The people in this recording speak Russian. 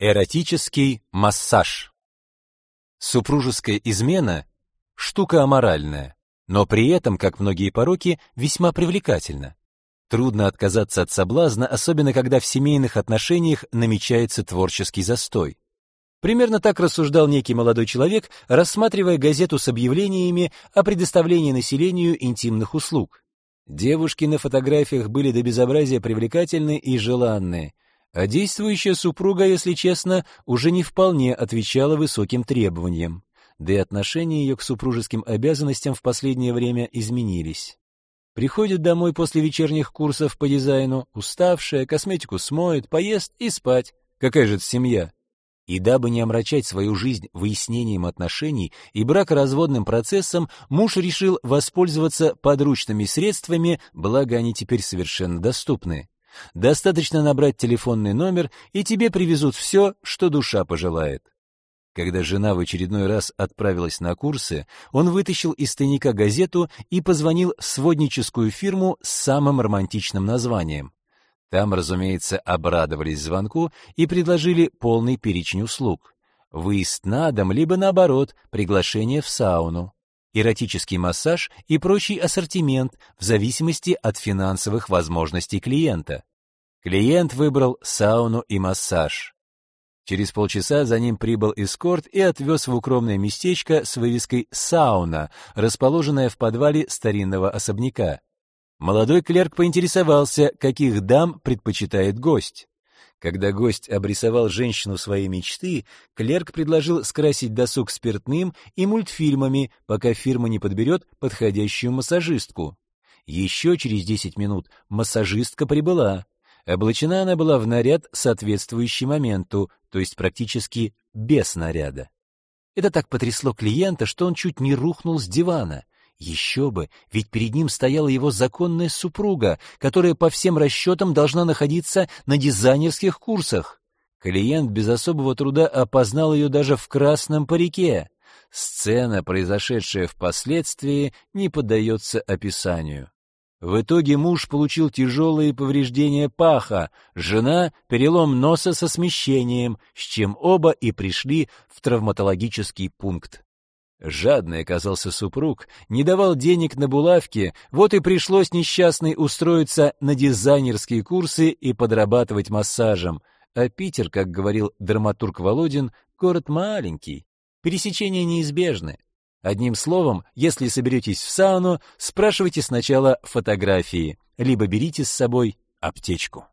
Эротический массаж. Супружеская измена – штука аморальная, но при этом, как многие пороки, весьма привлекательна. Трудно отказаться от соблазна, особенно когда в семейных отношениях намечается творческий застой. Примерно так рассуждал некий молодой человек, рассматривая газету с объявлениями о предоставлении населению интимных услуг. Девушки на фотографиях были до безобразия привлекательны и желанны, а действующая супруга, если честно, уже не вполне отвечала высоким требованиям, да и отношения ее к супружеским обязанностям в последнее время изменились. Приходит домой после вечерних курсов по дизайну, уставшая, косметику смоет, поест и спать. Какая же это семья? И дабы не омрачать свою жизнь выяснением отношений и бракоразводным процессом, муж решил воспользоваться подручными средствами, благо они теперь совершенно доступны. Достаточно набрать телефонный номер, и тебе привезут все, что душа пожелает. Когда жена в очередной раз отправилась на курсы, он вытащил из тайника газету и позвонил в сводническую фирму с самым романтичным названием. Там, разумеется, обрадовались звонку и предложили полный перечень услуг. Выезд на дом, либо наоборот, приглашение в сауну эротический массаж и прочий ассортимент в зависимости от финансовых возможностей клиента. Клиент выбрал сауну и массаж. Через полчаса за ним прибыл эскорт и отвез в укромное местечко с вывеской «Сауна», расположенное в подвале старинного особняка. Молодой клерк поинтересовался, каких дам предпочитает гость. Когда гость обрисовал женщину своей мечты, клерк предложил скрасить досуг спиртным и мультфильмами, пока фирма не подберет подходящую массажистку. Еще через 10 минут массажистка прибыла. Облачена она была в наряд, соответствующий моменту, то есть практически без наряда. Это так потрясло клиента, что он чуть не рухнул с дивана. Еще бы, ведь перед ним стояла его законная супруга, которая по всем расчетам должна находиться на дизайнерских курсах. Клиент без особого труда опознал ее даже в красном парике. Сцена, произошедшая впоследствии, не поддается описанию. В итоге муж получил тяжелые повреждения паха, жена — перелом носа со смещением, с чем оба и пришли в травматологический пункт. Жадный оказался супруг, не давал денег на булавки, вот и пришлось несчастной устроиться на дизайнерские курсы и подрабатывать массажем. А Питер, как говорил драматург Володин, город маленький. Пересечения неизбежны. Одним словом, если соберетесь в сауну, спрашивайте сначала фотографии, либо берите с собой аптечку.